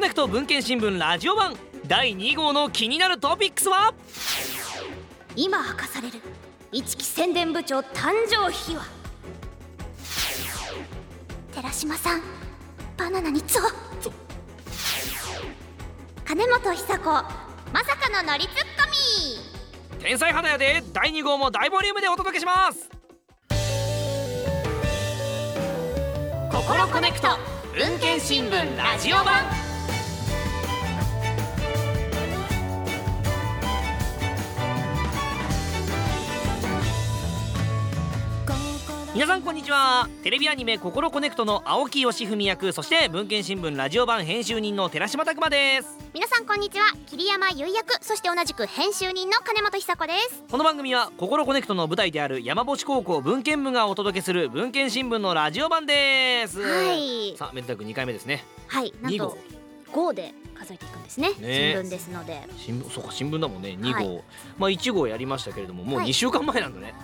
コネクト文献新聞ラジオ版。第2号の気になるトピックスは？今明かされる。一木宣伝部長誕生秘話。寺島さんバナナにゾ金本久子まさかのノリツッコミ。天才肌屋で第2号も大ボリュームでお届けします。ココロコネクト文研新聞ラジオ版皆さんこんにちは。テレビアニメ「ココロコネクト」の青木義文役そして文研新聞ラジオ版編集人の寺島拓篤です。皆さんこんにちは。桐山優役そして同じく編集人の金元寿子です。この番組は「ココロコネクト」の舞台である山星高校文研部がお届けする文研新聞のラジオ版です。はい。さあめでたく2回目ですね。はい。なん二号。と5で数えていくんですね。ね。新聞ですので。新聞そうか新聞だもんね。2号、はい。まあ1号やりましたけれどももうはい。2週間前なんだね、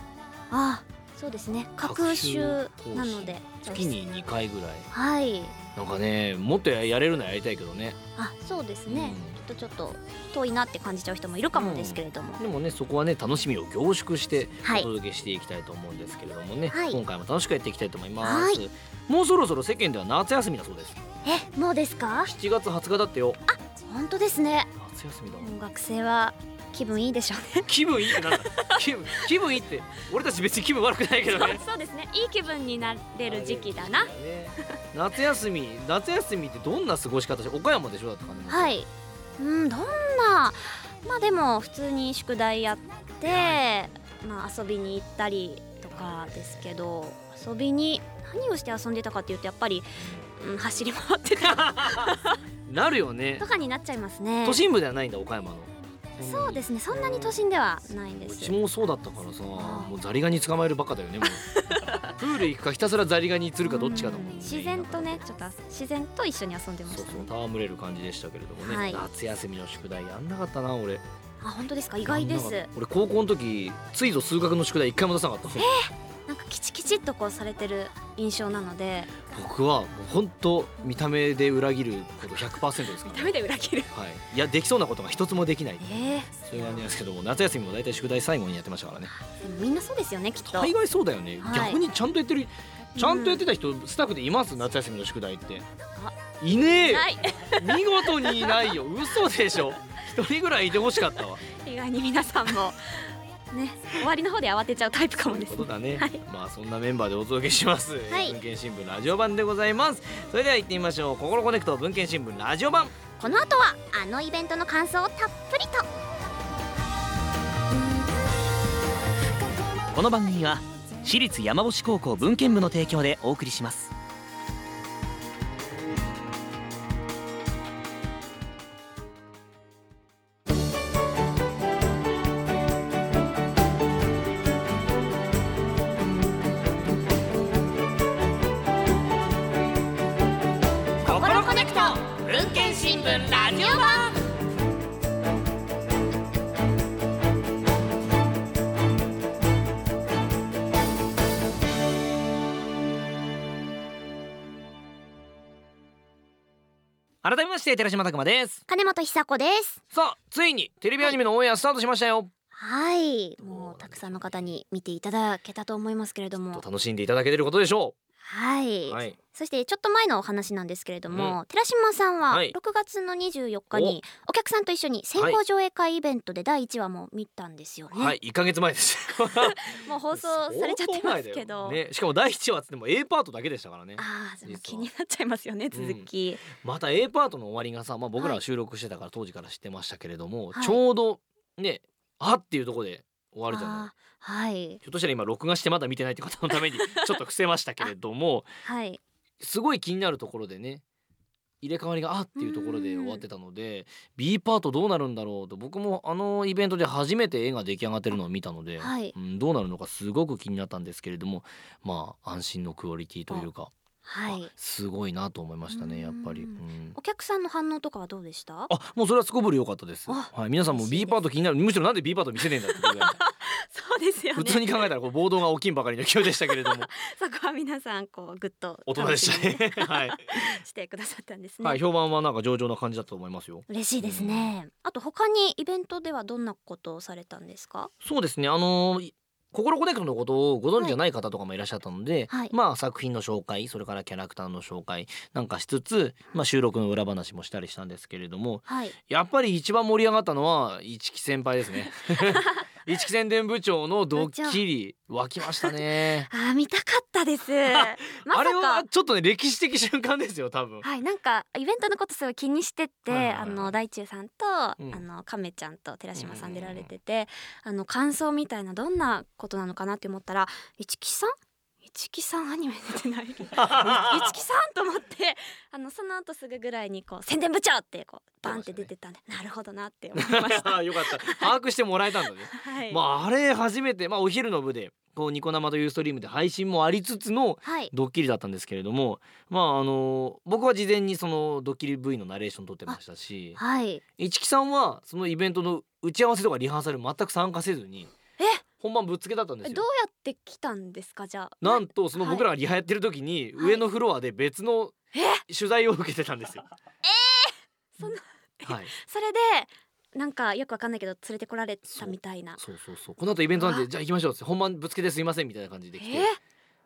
ああそうですね。各週なので。月に2回ぐらい。はい。なんかねもっとややれるのはやりたいけどね。あそうですね、うん。きっとちょっと遠いなって感じちゃう人もいるかもですけれども、でもねそこはね楽しみを凝縮してはい。お届けしていきたいと思うんですけれどもね、はい。今回も楽しくやっていきたいと思います、はい。もうそろそろ世間では夏休みだそうです。えもうですか？7月20日だってよ。本当ですね。夏休みだ学生は気分いいでしょうね。気分いいってなんだ？気分気分いいって。俺たち別に気分悪くないけどね。そうですね。いい気分になれる時期だな。ね。夏休み夏休みってどんな過ごし方して岡山でしょ？だったかねはい。うんどんな？まあでも普通に宿題やって、まあ遊びに行ったりとかですけど遊びに何をして遊んでたかっていうとやっぱり、うん、走り回ってた なるよね。とかになっちゃいますね。都心部ではないんだ岡山のそうですね。そんなに都心ではないんです。うちもそうだったからさあもうザリガニ捕まえるばっかだよねもう。プール行くかひたすらザリガニ釣るかどっちかだもんね自然とねちょっと自然と一緒に遊んでまそうしたね。そう戯れる感じでしたけれどもね、はい。夏休みの宿題やんなかったな俺。あ本当ですか？意外です。やんなかった。俺高校の時ついぞ数学の宿題一回も出さなかったなんかキチキチっとこうされてる印象なので。僕はもう本当見た目で裏切ること100%ですから、ね、で裏切る。はい、いやできそうなことが一つもできない。えー、そういう感じなんですけども夏休みも大体宿題最後にやってましたからね。みんなそうですよねきっと。大概そうだよね、はい。逆にちゃんとやってるちゃんとやってた人、スタッフでいます？夏休みの宿題って。あ。いねえ。見事にいないよ。嘘でしょ。一人ぐらいいてほしかったわ。意外に皆さんもね終わりの方で慌てちゃうタイプかもですことだね、はい。まあそんなメンバーでお届けします、はい。文献新聞ラジオ版でございます。それでは行ってみましょう。心コネクト文献新聞ラジオ版。この後はあのイベントの感想をたっぷりと。この番組は私立山星高校文献部の提供でお送りします改めまして寺島拓磨です。金本久子です。さあついにテレビアニメのオンエアスタートしましたよ、はい。もうたくさんの方に見ていただけたと思いますけれども。楽しんでいただけてることでしょはい、うはい。そしてちょっと前のお話なんですけれども、寺島さんははい。6月の24日にお。客さんと一緒に先行上映会イベントで第1話も見たんですよね、はい。1ヶ月前です。もう放送されちゃってますけど、ね、しかも第1話っつっても A パートだけでしたからね。ああ気になっちゃいますよね続き、また A パートの終わりがさ、まあ、僕らは収録してたから当時から知ってましたけれども、はい。ちょうどねあっていうところで終わるじゃない。はい。ひょっとしたら今録画してまだ見てないって方のために ちょっと伏せましたけれどもはい。すごい気になるところでね入れ替わりがあっていうところで終わってたので B パートどうなるんだろうと僕もあのイベントで初めて絵が出来上がってるのを見たので、はい。うん、どうなるのかすごく気になったんですけれどもまあ安心のクオリティというかはい。すごいなと思いましたねやっぱり、ううん。んお客さんの反応とかはどうでした？あもうそれはすこぶる良かったです。あはい皆さんも嬉しい B です。パート気になる。むしろなんで B パート見せねえんだってことで そうですよ普通に考えたらこう暴動が起きんばかりの勢いでしたけれども。そこは皆さんこうグッと大人でしたねはい、してくださったんですね、はい、評判はなんか上々な感じだと思いますよ。嬉しいですね、あと他にイベントではどんなことをされたんですか？そうですね。あのー心コネクトのことをご存知じゃない方とかもいらっしゃったので、はい。まあ作品の紹介それからキャラクターの紹介なんかしつつ、まあ、収録の裏話もしたりしたんですけれどもはい。やっぱり一番盛り上がったのは一木先輩ですね 一木宣伝部長のドッキリ湧きましたね。あー見たかったです。あれはかちょっとね歴史的瞬間ですよ多分。はいなんかイベントのことすごい気にしてて、はいはいはい。あの大中さんと、うん。あの亀ちゃんと寺島さん出られうんうん。あの感想みたいなどんなことなのかなって思ったら一木さん一木さんアニメ出てない？一木さんと思ってあのその後すぐぐらいにこう宣伝部長ってこうバンって出てたんで、なるほどなって思いました。よかった。把握してもらえたんだね。はい、まああれ初めてまあお昼の部でこうニコ生とユーストリームで配信もありつつのはい。ドッキリだったんですけれどもまああの僕は事前にそのドッキリ V のナレーション撮ってましたしはい。一木さんはそのイベントの打ち合わせとかリハーサル全く参加せずにえ本番ぶっつけだったんですよ。えどうやって来たんですか？じゃあ。なんとその僕らがリハやってる時にはい。上のフロアで別のえ？取材を受けてたんですよ。そんなはい、それでなんかよくわかんないけど連れてこられたみたいな。そう。そうそうこの後イベントなんでじゃあ行きましょうって本番ぶつけてすいませんみたいな感じで来て。え？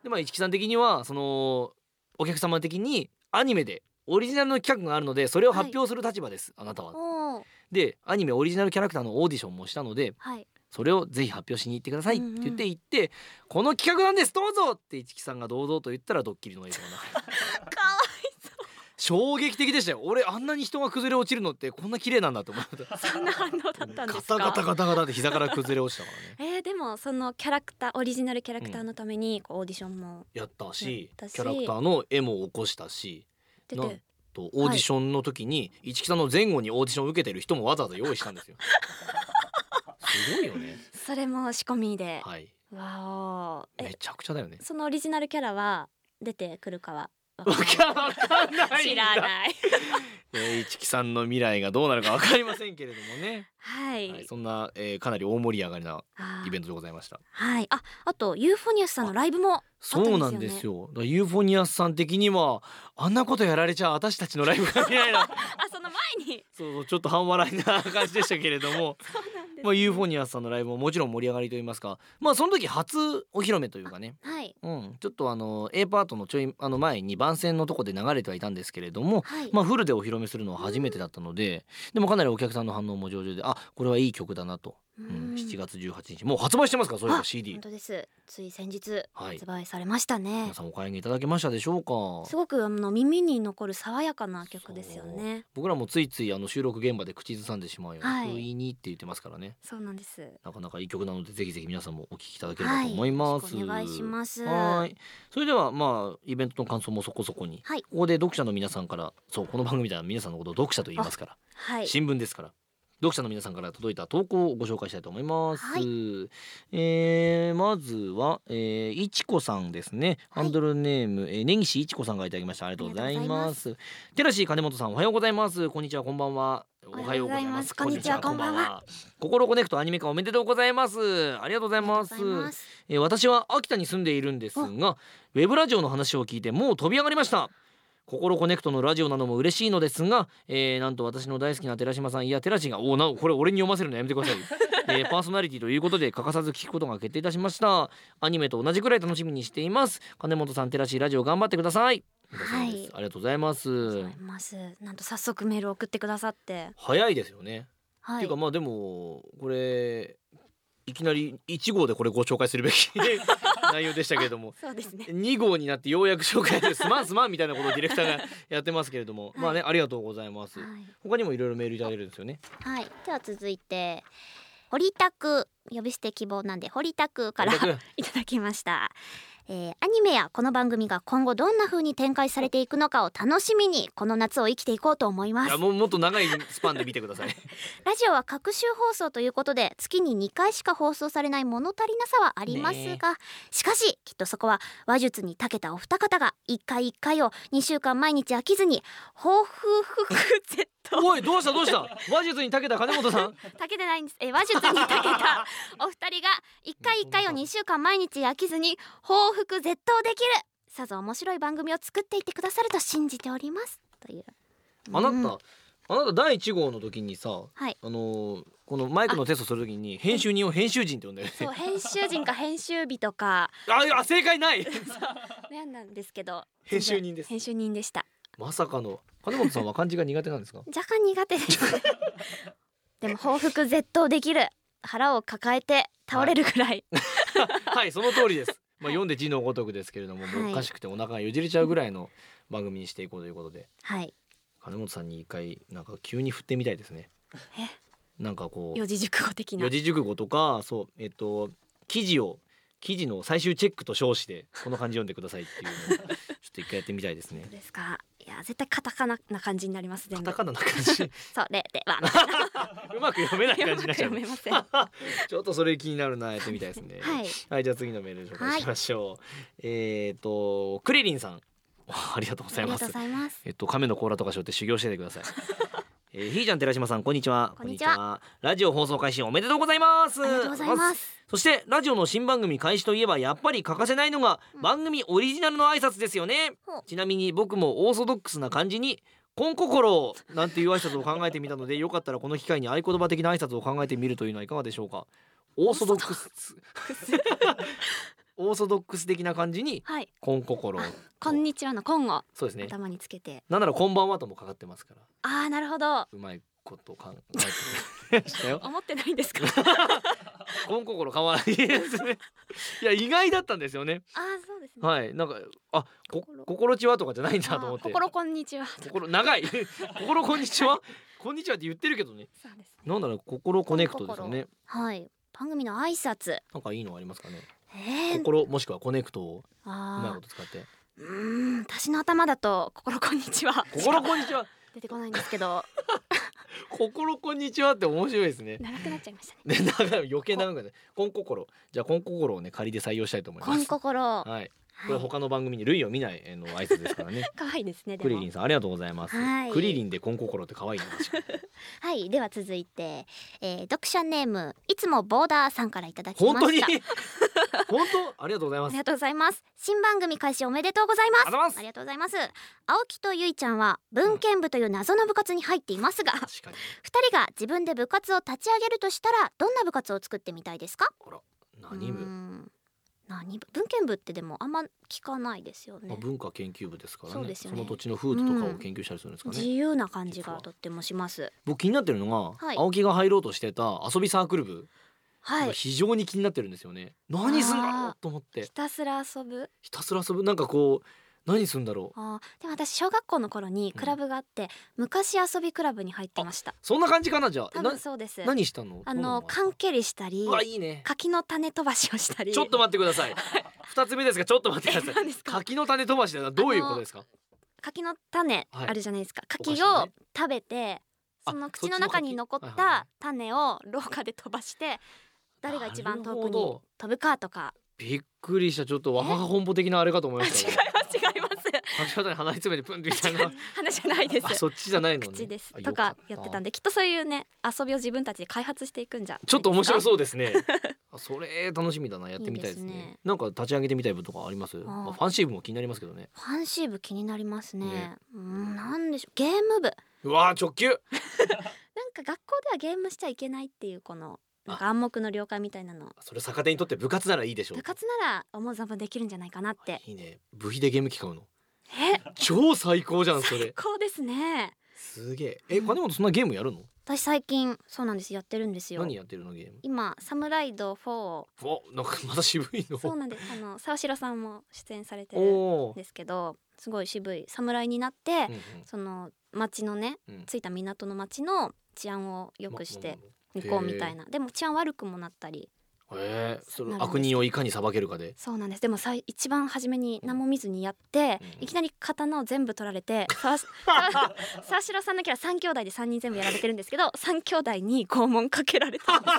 でまあ一木さん的にはそのお客様的にアニメでオリジナルの企画があるのでそれを発表する立場です、あなたは。でアニメオリジナルキャラクターのオーディションもしたのではいそれをぜひ発表しに行ってくださいってうん。うん言って行って、この企画なんです。どうぞって一木さんが堂々と言ったらドッキリの映像が流れてかわ衝撃的でしたよ。俺あんなに人が崩れ落ちるのってこんな綺麗なんだと思った。いそんな反応だったんですガタガタかガタガタって膝から崩れ落ちたからね。えー、でもそのキャラクターオリジナルキャラクターのためにこうオーディションも。やったしキャラクターの絵も起こしたしなんとオーディションの時に市来さんの前後にオーディションを受けてる人もわざわざ用意したんですよ すごいよね。それも仕込みで、はい。わお。えめちゃくちゃだよね。そのオリジナルキャラは出てくるかは？わわかんない。知らない。えー市来さんの未来がどうなるかわかりませんけれどもね、はい、はい、そんな、えーかなり大盛り上がりなイベントでございました。はい。ああと eufonius さんのライブもそうなんですよだから eufonius さん的にはあんなことやられちゃ私たちのライブが見ない。な あその前に。そうそうちょっと半笑いな感じでしたけれども。そうなんです、まあ、 eufonius さんのライブももちろん盛り上がりといいますか。まあその時初お披露目というかね。はい。うん、ちょっとあの A パートのちょいあの前に番宣のとこで流れてはいたんですけれども、はい、まあ、フルでお披露目するのは初めてだったのででもかなりお客さんの反応も上々であこれはいい曲だなと、ううん。ん7月18日。もう発売してますか？らそういえ CD 本当です。つい先日はい。発売されましたね、皆さんお買い上げいただけましたでしょうか？すごくあの耳に残る爽やかな曲ですよね。僕らもついついあの収録現場で口ずさんでしまうような、はい。不意にって言ってますからね。そうなんです。なかなかいい曲なのでぜひぜひ皆さんもお聴きいただければと思います、はい、お願いします。はい。それではまあイベントの感想もそこそこに、はい。ここで読者の皆さんからそうこの番組では皆さんのことを読者と言いますから、はい。新聞ですから読者の皆さんから届いた投稿をご紹介したいと思います、はい。えーまずは、えー、いちこさんですね、はい。ハンドルネーム、えー、根岸いちこさんがいただきました。ありがとうございまます。テラシー金本さんおはようございます。こんにちはこんばんは。おはようございます。こんにちはこんばんは。心コネクトアニメ化おめでとうございます。ありがとうございます。ありがとうございます。えー私は秋田に住んでいるんですがウェブラジオの話を聞いてもう飛び上がりました心コネクトのラジオなのも嬉しいのですが、えーなんと私の大好きな寺島さんいや寺地がおなこれ俺に読ませるのやめてください、えー パーソナリティということで欠かさず聞くことが決定いたしました。アニメと同じくらい楽しみにしています。金本さん寺地ラジオ頑張ってください。はい。ありがとうございます。なんと早速メールを送ってくださって。早いですよね、はい。っていうかまあでもこれいきなり1号でこれご紹介するべき 内容でしたけれども。そうですね。2号になってようやく紹介ですまん すまんみたいなことをディレクターがやってますけれども、まあねありがとうございます。はい。他にもいろいろメールいただいてるんですよね。はい、では続いて堀田区呼び捨て希望なんで堀田区から いただきました、えーアニメやこの番組が今後どんな風に展開されていくのかを楽しみにこの夏を生きていこうと思います。いやもうもっと長いスパンで見てください。ラジオは各週放送ということで月に2回しか放送されない物足りなさはありますが、しかしきっとそこは話術に長けたお二方が1回1回を2週間毎日飽きずに抱負ふふ Z おいどうした？どうした？話術に長けた金本さん。たけてないんです。え話術に長けた。お二人が1回1回を2週間毎日飽きずに報復絶倒できる。さぞ面白い番組を作っていってくださると信じております。という。あなた、うん。あなた第一号の時にさはい。あのーこのマイクのテストする時に編集人を編集人って呼んだよね。そう編集人か 編集日とか。あいや正解ない。悩んだんですけど。編集人です。編集人でしたまさかの。金本さんは漢字が苦手なんですか？若干苦手です。でも報復絶倒できる。腹を抱えて倒れるぐらい、はい。その通りです。まあ読んで字のごとくですけれども、はい。おかしくてお腹がよじれちゃうぐらいの番組にしていこうということで。はい、金本さんに一回なんか急に振ってみたいですね。なんかこう四字熟語的な。四字熟語とかそうえっと記事を記事の最終チェックと称してこの漢字読んでくださいっていうのをちょっと一回やってみたいですね。ですか？いや絶対カタカナな感じになります全部。カタカナな感じ。それでは。うまく読めない感じになっちゃう。読めません。は ちょっとそれ気になるなやってみたいですね。い。はい、じゃあ次のメール紹介しましょう。えっ、とクリリンさん、ありがとうございます。ありがとうご。ざいます。えっと亀の甲羅とか背負って修行しててください。えー、ひーちゃん寺島さんこんにちは。こんにちはラジオ放送開始おめでとうございます。ありがとうございますそしてラジオの新番組開始といえばやっぱり欠かせないのがうん番組オリジナルの挨拶ですよね。ほうちなみに僕もオーソドックスな感じに。コンココロなんていう挨拶を考えてみたのでよかったらこの機会に合言葉的な挨拶を考えてみるというのはいかがでしょうかオーソドックス オーソドックス的な感じにはい。コンココロこんにちはの今後そうですね。頭につけて。なんならこんばんはともかかってますから。あーなるほど。うまいこと考えてましたよ。思ってないんですか？コンココロ可愛いですね。いや意外だったんですよね。あーそうですね。はい。なんかあこ心。心ちはとかじゃないんだと思って。心こんにちは。心長い。心こんにちは？こんにちはって言ってるけどね。そうです。なんならココロコネクトですよね。はい。番組の挨拶。なんかいいのありますかね？えー、心もしくはコネクトをうまいあこと使って。ーうーん私の頭だと心こんにちは。心こんにちは。出てこないんですけど。心こんにちはって面白いですね。長くなっちゃいましたね。ね、長い余計長くね、コンココロ、じゃあコンココロをね仮で採用したいと思いこんます。心。ははい、こいれ他の番組に類を見ないえーの挨拶ですからね。可愛いですねクリリンさんありがとうございます。はいクリリンでコンココロって可愛いね。確かにはいでは続いて、えー、読者ネームいつもボーダーさんからいただきま本した当に？本当？ありがとうございます。ありがとうございます新番組開始おめでとうございますありがとうございますありがとうございます青木とゆいちゃんは文献部という謎の部活に入っていますが、確かに。二人が自分で部活を立ち上げるとしたらどんな部活を作ってみたいですか？何部？ん何部文献部ってでもあんま聞かないですよね。まあ文化研究部ですからね。そうですよね。の土地の風土とかを研究したりするんですかね。自由な感じがとってもします。僕気になってるのが、はい。青木が入ろうとしてた遊びサークル部、はい。非常に気になってるんですよね。何すんだろうと思って。ひたすら遊ぶ？ひたすら遊ぶ。なんかこう何すんだろう？あーでも私小学校の頃にクラブがあって、昔遊びクラブに入ってましたそんな感じかなじゃあ。多な分そうです何したの？あの缶蹴りしたりうわいいね。柿の種飛ばしをしたりちょっと待ってください。二つ目ですがちょっと待ってください。何ですか？柿の種飛ばしだどういうことですか？柿の種はいあるじゃないですか、お菓柿子のねを食べてあその口の中に残っそっちの柿はいはいはた種を廊下で飛ばして誰が一番遠くになるほど飛ぶかとかびっくりしたちょっとわはは本舗的なあれかと思いましたね。違います柿の種鼻に詰めてプンみたいな。話じゃないですあそっちじゃないのね。口ですあとかやってたんで。できっとそういうね遊びを自分たちで開発していくんじゃちょっと面白うそうですね。あそれ楽しみだなやってみたいですね。いいですねなんか立ち上げてみたい部とかあります？ーまあファンシー部も気になりますけどね。ファンシー部気になりますねねうんなんでしょうゲーム部うわー直球。なんか学校ではゲームしちゃいけないっていうこのなんか暗黙の了解みたいなのそれ逆手にとって部活ならいいでしょう部。活なら思う存分できるんじゃないかなっていいね。部費でゲーム機買うの。え？超最高じゃんそ最れ。高ですねすげえ。え金本そんなゲームやるの？私最近そうなんですやってるんですよ何やってるのゲーム？今サムライド4をおなんかまた渋いの。そうなんですあの沢城さんも出演されてるん。ですけどすごい渋い侍になって、うんうんその町のねうん着いた港の町の治安を良くしてま行こうみたいな、でも治安悪くもなったり。えー、それなるんです悪人をいかに裁けるかで。そうなんです。でもさい一番初めに何も見ずにやって、うん。いきなり刀を全部取られて 沢城さんのキャラ3兄弟で3人全部やられてるんですけど3兄弟に拷問かけられた 何こ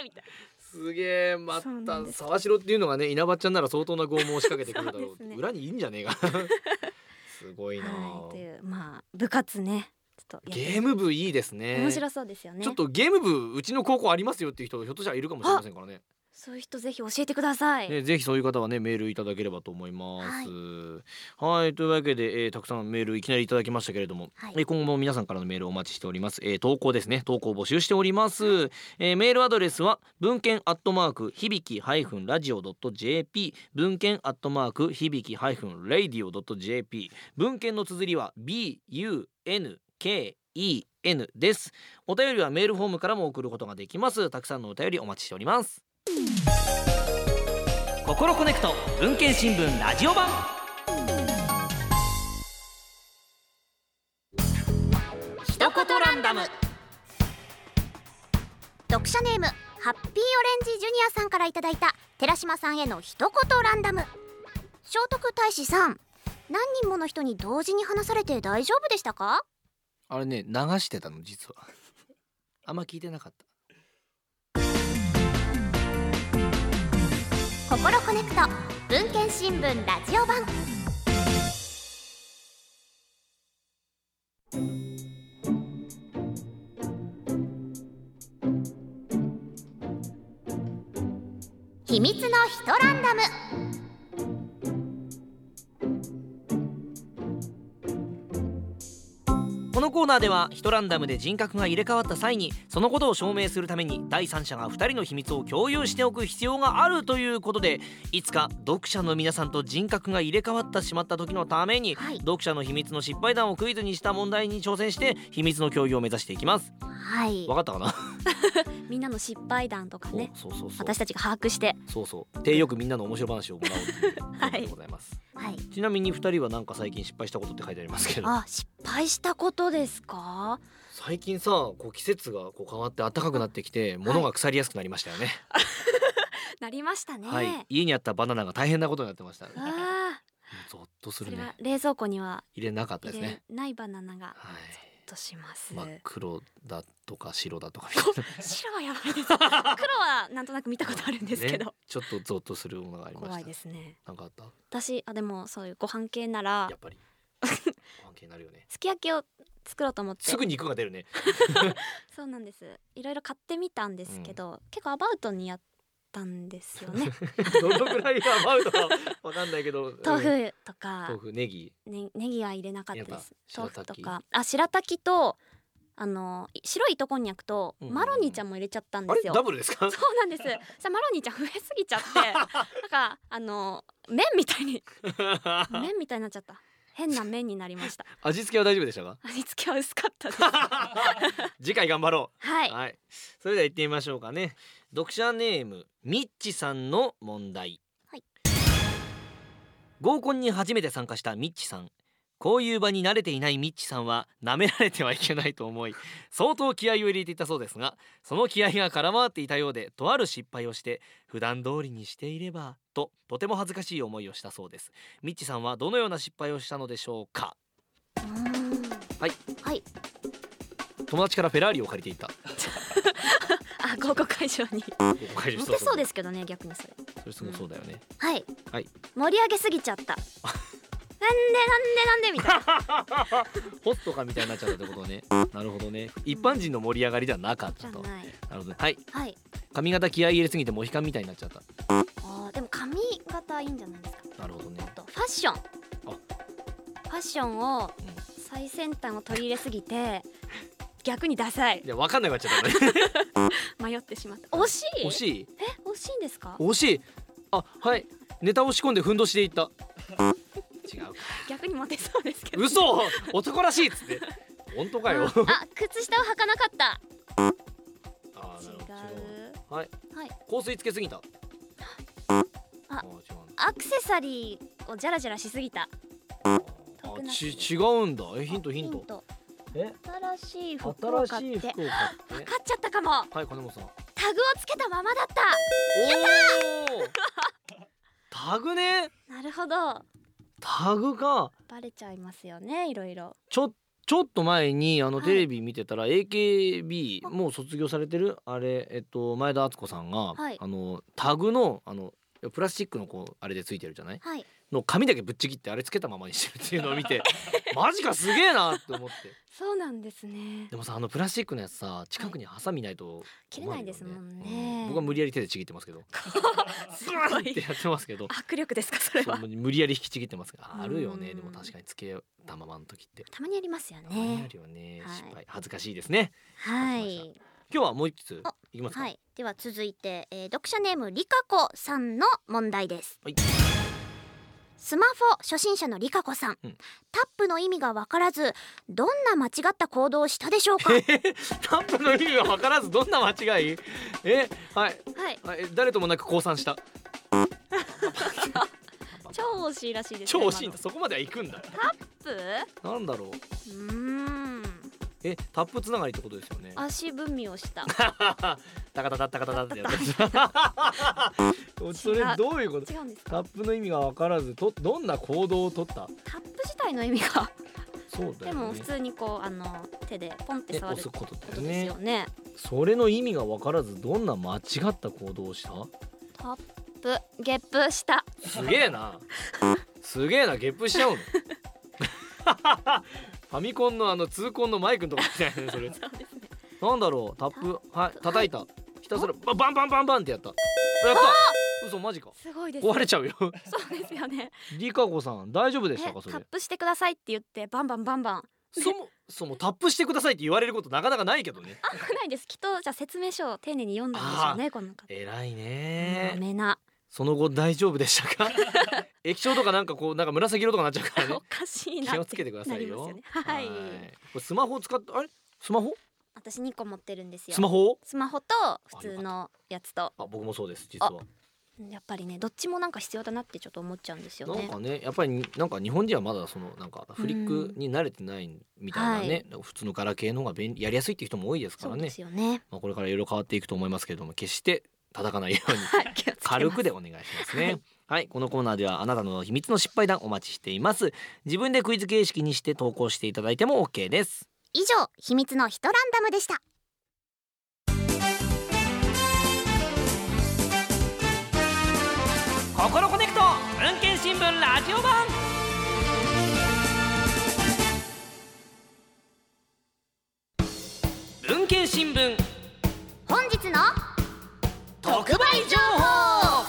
れみたいすげえまた。沢城っていうのがね稲葉ちゃんなら相当な拷問を仕掛けてくるだろうね。裏にいいんじゃねえか すごいな、な、はい、うまあ部活ねとゲーム部いいですね。面白そうですよね。ちょっとゲーム部うちの高校ありますよっていう人ひょっとしたらいるかもしれませんからね。そういう人ぜひ教えてください、ね、ぜひそういう方はねメールいただければと思います。はい、というわけで、えーたくさんメールいきなりいただきましたけれども、はい。えー今後も皆さんからのメールをお待ちしております。えー投稿ですね、投稿を募集しております。えーメールアドレスは文献アットマーク響きハイフンラジオドット jp 文献アットマーク響きハイフンラディオドット jp 文献の綴りは b u n k e n です。お便りはメールフォームからも送ることができます。たくさんのお便りお待ちしております。心コネクト文献新聞ラジオ版一言ランダム読者ネームハッピーオレンジジュニアさんからいただいた寺島さんへの一言ランダム聖徳太子さん何人もの人に同時に話されて大丈夫でしたか？あれね流してたの実は。あんま聞いてなかった。心コネクト文献新聞ラジオ版。秘密のヒトランダム。のコーナーではヒトランダムで人格が入れ替わった際にそのことを証明するために第三者が2人の秘密を共有しておく必要があるということでいつか読者の皆さんと人格が入れ替わってしまった時のために、はい。読者の秘密の失敗談をクイズにした問題に挑戦して秘密の共有を目指していきます。はい。わかったかな？みんなの失敗談とかね。私たちが把握して。そうそう。手よくみんなの面白話をもらおう。という。コーナーでございます、はいちなみに2人はなんか最近失敗したことって書いてありますけどあ失敗したことですか？最近さこう季節がこう変わって暖かくなってきて物が腐りやすくなりましたよね、なりましたね、はい、家にあったバナナが大変なことになってました。ゾッとするね。冷蔵庫には入れなかったです入ねれないバナナがはい。とします、真っ黒だとか白だとか白はやばいです。黒はなんとなく見たことあるんですけど、ね。ちょっとゾッとするものがありました。怖いですね。なんかあった？私あでもそういうご飯系ならやっぱり関係になるよね。すき焼きを作ろうと思って。すぐ肉が出るね。そうなんです。いろいろ買ってみたんですけど、結構アバウトにやったんですよね。どのぐらいアバウトかわかんないけど豆うん。腐とか、豆腐ネギ。ね、ネギは入れなかったです。豆腐とか。あ白滝とあのい白い糸こんにゃくとうん。マロニーちゃんも入れちゃったんですよ、ダブルですか？そうなんです。さマロニーちゃん増えすぎちゃって。なんかあの麺みたいに。麺みたいになっちゃった変な麺になりました。味付けは大丈夫でしたか？味付けは薄かったです。次回頑張ろう。はい。はい、それでは行ってみましょうかね。読者ネームミッチさんの問題、はい。合コンに初めて参加したミッチさんこういう場に慣れていないミッチさんは舐められてはいけないと思い相当気合を入れていたそうですがその気合が空回っていたようでとある失敗をして普段通りにしていればととても恥ずかしい思いをしたそうです。ミッチさんはどのような失敗をしたのでしょうか？はい。はい。友達からフェラーリを借りていた。あ合コン会場に。解除モテそうですけどね逆にそれ。それすごそうだよね、はい、はい。盛り上げすぎちゃった なんでなんでなんでみたいな。ホストかみたいになっちゃったってことね。なるほどね。一般人の盛り上がりではなかったと。じゃない。なるほどはい。はい。髪型気合い入れすぎてモヒカンみたいになっちゃった。あーでも髪型いいんじゃないですか。なるほどね。あとファッション。あ。ファッションを最先端を取り入れすぎて逆にダサい。いや分かんなくなっちゃった。ね 迷ってしまった。惜しい？惜しい？え惜しいんですか？惜しい。あはい。ネタを仕込んでふんどしでいった違う逆にモテそうですけど。嘘！男らしいっつって。本当かよ。あ靴下を履かなかった。あーなるほど。違違うはい。はい。香水つけすぎた。あアクセサリーをジャラジャラしすぎた。あち違うんだ。えヒントヒント。え？新しい服を買って。新しい服を買って。分かっちゃったかも。はい金本さん。タグをつけたままだった。おおタグね。なるほどタグかバレちゃいますよねいろいろ。ちょちょっと前にあのはい。テレビ見てたら AKB もう卒業されてる？あれえっと前田敦子さんが、はい。あのタグのあのプラスチックのこうあれでついてるじゃない？はいの紙だけぶっちぎってあれつけたままにしてるっていうのを見て マジかすげえなって思って。そうなんですね。でもさあのプラスチックのやつさ近くにハサミないと切れないですもんね。うん。僕は無理やり手でちぎってますけど。すグーンってやってますけど。握力ですかそれは。無理やり引きちぎってますがあるよね。うんでも確かにつけたままの時って。たまにありますよたまにあねるよね。はい。失敗。恥ずかしいですね。はい。今日はもう一つあいきますか。はい。では続いて、えー読者ネームりかこさんの問題です、はいスマホ初心者のりかこさん、うん。タップの意味がわからずどんな間違った行動をしたでしょうか？タップの意味が分からずどんな間違い？えはい。はい。はい。誰ともなく降参した。超惜しいらしいです超惜しいんだ。今そこまでは行くんだ。のタッなんだろう。プうーんえタップつながりってことですよね。足踏みをした。タカタタタカタタってやつ それどういうこと？違うんですか？タップの意味が分からずとどんな行動を取った？タップ自体の意味が。そうだよね。でも普通にこうあの手でポンってえ触るこ押すことですよね。よねそれの意味が分からずどんな間違った行動をした？タップゲップした。すげえな。すげえなゲップしちゃうの。ファミコンのあの痛恨のマイクのとこみたいなねそれ。そうですね。なんだろうタップはい叩いた。ひたすらババンバンバンバンってやった。やった。嘘マジか。すごいです壊れちゃうよ。そうですよね。リカコさん大丈夫でねしたかそれ。タップしてくださいって言ってバンバンバンバン。そもそもタップしてくださいって言われることなかなかないけどね。ないです。きっとじゃあ説明書を丁寧に読んだんでしょうねこの方。偉いまねめなその後大丈夫でしたか？液晶とかなんかこうなんか紫色とかなっちゃうからね。おかしいな気をつけてくださいよ。ね。はい。これスマホを使ってあれ？スマホ？私2個持ってるんですよ。スマホ？スマホと普通のやつと。あ僕もそうです実は。やっぱりねどっちもなんか必要だなってちょっと思っちゃうんですよね。なんかねやっぱりなんか日本人はまだそのなんかフリックに慣れてないみたいなね、普通のガラケーの方が便利やりやすいっていう人も多いですからね。そうですよね。まあ、これからいろいろ変わっていくと思いますけれども決して叩かないように軽くでお願いしますね。はい、このコーナーではあなたの秘密の失敗談お待ちしています。自分でクイズ形式にして投稿していただいても OK です。以上秘密のヒトランダムでした心コネクト文献新聞ラジオ版。文献新聞本日の特売情報。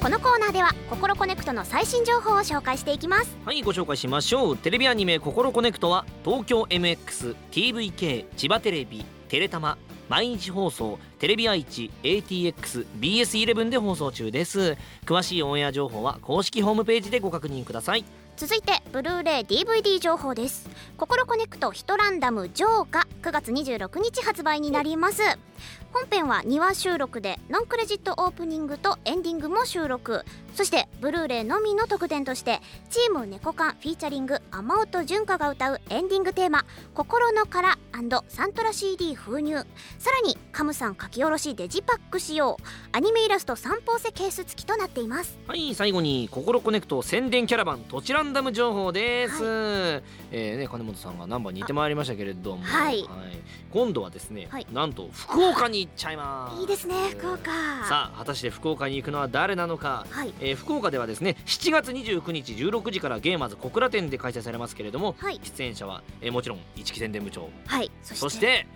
このコーナーでは心コネクトの最新情報を紹介していきます。はいご紹介しましょう。テレビアニメ「ココロコネクト」は東京 MX、TVK、千葉テレビ、テレタマ毎日放送テレビ愛知 ATX、BS11 で放送中です。詳しいオンエア情報は公式ホームページでご確認ください続いてブルーレイ DVD 情報です。心コネクトヒトランダムジョーが9月26日発売になります。本編は2話収録でノンクレジットオープニングとエンディングも収録。そしてブルーレイのみの特典としてチーム猫缶フィーチャリング雨音純歌が歌うエンディングテーマ「心の殻」サントラ CD 封入。さらにカムさん書き下ろしデジパック仕様アニメイラスト三方セケース付きとなっています。はい最後に「ココネクト宣伝キャラバントチランダム情報です、えーね金本さんがナンバーに行ってまいりましたけれども。はい。今度はですね、はい。なんと福岡に行っちゃいます。いいですね福岡。さあ果たして福岡に行くのは誰なのか。はい。えー福岡ではですね7月29日16時からゲーマーズ小倉店で開催されますけれどもはい。出演者は、えーもちろん一木宣伝部長。はい。そして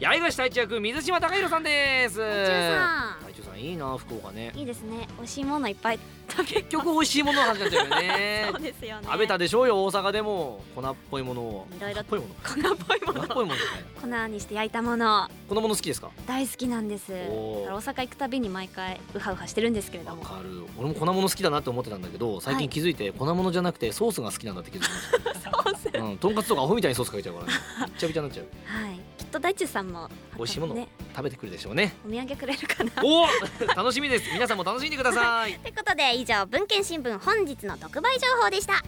八重樫太一役水島貴弘さんです。中さ太一さん。いいな福岡ねいいですね。美味しいものいっぱい結局美味しいものの話になっちゃうよね。そうですよね。食べたでしょうよ大阪でも。粉っぽいものを。いろいろ粉っぽいもの。粉っぽいもの。粉っぽいものじゃない粉にして焼いたもの。このもの好きですか？大好きなんです。大阪行くたびに毎回ウハウハしてるんですけれども。わかる。俺も粉物好きだなって思ってたんだけど最近気づいて粉物じゃなくてソースが好きなんだって気づきました。そ ん、とんかつとかアホみたいにソースかけちゃうからね。びっちゃびちゃになっちゃう。はい。きっと大地さんも美味しいものね。食べてくるでしょうね。お土産くれるかな？おお楽しみです。皆さんも楽しんでください。ということで以上文献新聞本日の特売情報でした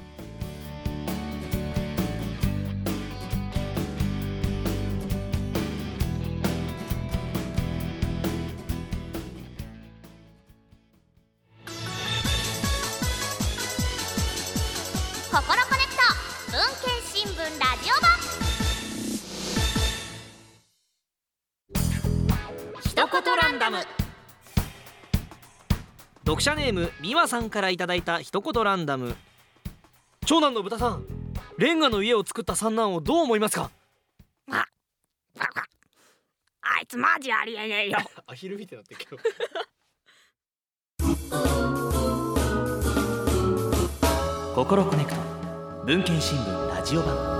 読者ネーム美和さんからいただいた一言ランダム。長男の豚さんレンガの家を作った三男をどう思いますか？あいつマジありえねえよ。アヒルみたいになってるけど。心コネクト。文献新聞ラジオ版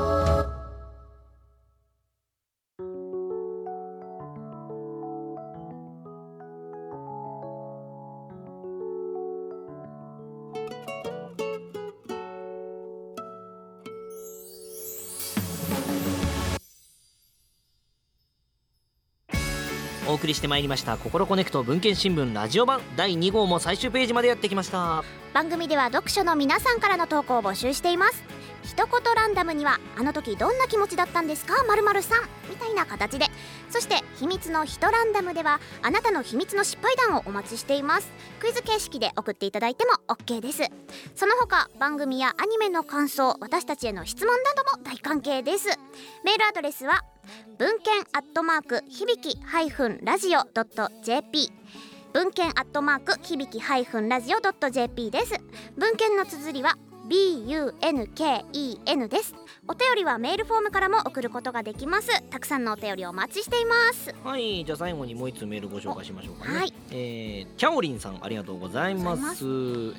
お送りしてまいりました心コネクト文献新聞ラジオ版。第2号も最終ページまでやってきました。番組では読書の皆さんからの投稿を募集しています。一言ランダムにはあの時どんな気持ちだったんですか？まるさん。みたいな形で。そして秘密の一ランダムではあなたの秘密の失敗談をお待ちしています。クイズ形式で送っていただいても OK です。その他番組やアニメの感想私たちへの質問なども大歓迎です。メールアドレスは文献アットマーク響きハイフンラジオドット JP 文献アットマーク響きハイフンラジオドット JP です。文献の綴りは BUNKEN です。お便りはメールフォームからも送ることができます。たくさんのお便りお待ちしています。はいじゃあ最後にもう一つメールご紹介しましょうかね。はい。えーキャオリンさんありがとうございます。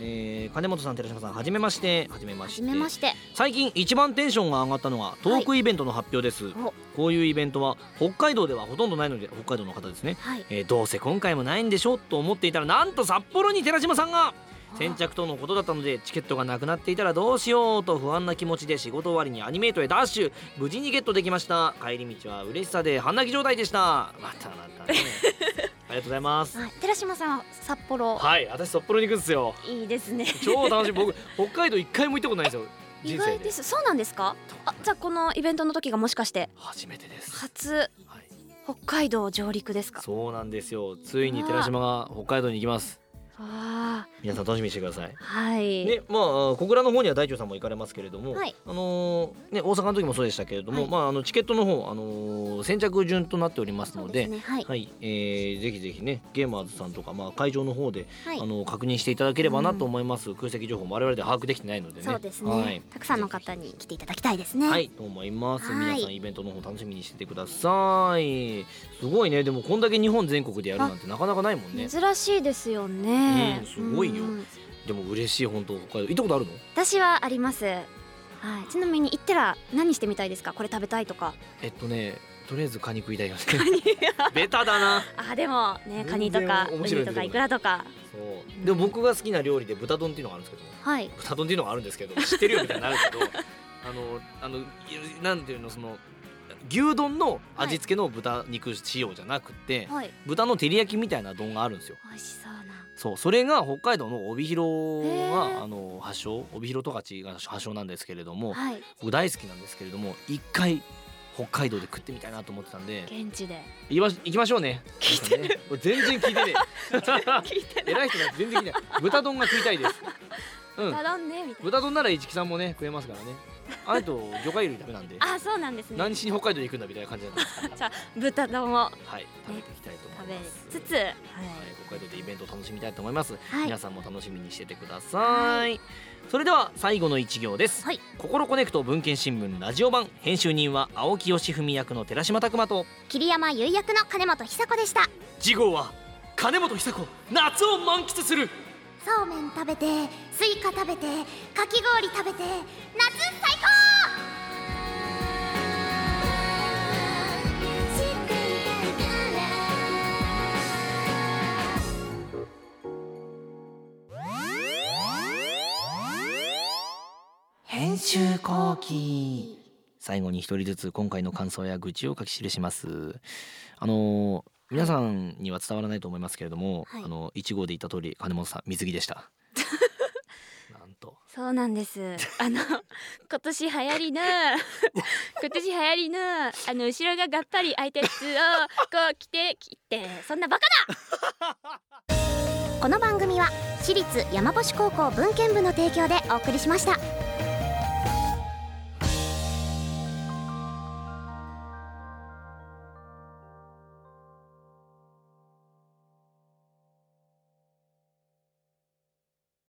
えー金本さん寺島さんはじめまして。はじめまはして。最近一番テンションが上がったのはトークイベントの発表です、おこういうイベントは北海道ではほとんどないので北海道の方ですね、はい。えーどうせ今回もないんでしょと思っていたらなんと札幌に寺島さんが先着とのことだったのでチケットがなくなっていたらどうしようと不安な気持ちで仕事終わりにアニメートへダッシュ。無事にゲットできました。帰り道は嬉しさで半泣き状態でした。またまたね。ありがとうございます。はい。寺島さんは札幌。はい。私札幌に行くんですよ。いいですね。超楽しい。僕 北海道一回も行ったことないんですよ。意外です。そうなんですか？あじゃあこのイベントの時がもしかして。初めてです、初はい、北海道上陸ですか？そうなんですよ。ついに寺島が北海道に行きます。あ皆さん楽しみにしてください。ーはい、ねまあ小倉の方には大長さんも行かれますけれども、はい。あのーね大阪の時もそうでしたけれども、はい。まああのチケットの方あのー先着順となっておりますので。ですね。はい。はい、えーぜひぜひねゲーマーズさんとか、まあ、会場の方で、はい。あの確認していただければなと思います、空席情報も我々で把握できてないのでね。そうですね、はい、たくさんの方に来ていただきたいですね。はいと思います、はい。皆さんイベントの方楽しみにしててください。すごいね。でもこんだけ日本全国でやるなんてなかなかないもんね。珍しいですよね、うんすごいよ。うん。でも嬉しい本当。北海道行ったことあるの？私はあります。はい。ちなみに行ったら何してみたいですか？これ食べたいとか。えっとねとりあえずカニ食いたいよね。ベタだな。あでもねカニとかウニとかイクラとか。そう。でも僕が好きな料理で豚丼っていうのがあるんですけどはい。豚丼っていうのがあるんですけど知ってるよみたいになるけど あのあのいなんていうのその牛丼の味付けの豚肉仕様じゃなくて、はい。豚の照り焼きみたいな丼があるんですよ。美味しそうなそうそれが北海道の帯広へがー。あの発祥帯広十勝が発祥なんですけれどもはい。僕大好きなんですけれども一回北海道で食ってみたいなと思ってたんで現地で。行きましょうね。聞いてる。ね全然聞いてね聞いてえ偉い人全然聞いてない。豚丼が食いたいです。うん。頼んね豚丼なら市木さんもね食えますからねあれと魚介類ダメなんで。あそうなんですね。何しに北海道に行くんだみたいな感じなんです じゃあ豚丼を。はい食べていきたいと食べ思います。つつはい。はい、北海道でイベントを楽しみたいと思います、はい。皆さんも楽しみにしててください、それでは最後の一行です、はい。心コネクト文献新聞ラジオ版。編集人は青木義文役の寺島拓磨と。桐山優役の金本久子でした。次号は金元寿子。夏を満喫するそうめん食べてスイカ食べてかき氷食べて夏最高！編集後記。最後に一人ずつ今回の感想や愚痴を書き記します。あのー皆さんには伝わらないと思いますけれども、はい。あの1号で言った通り金本さん水着でした。なんと。そうなんです。あの 今年流行りの 今年流行りのあの後ろががっぱり開いたやつをこう着て着てそんなバカこの番組は私立山星高校文献部の提供でお送りしました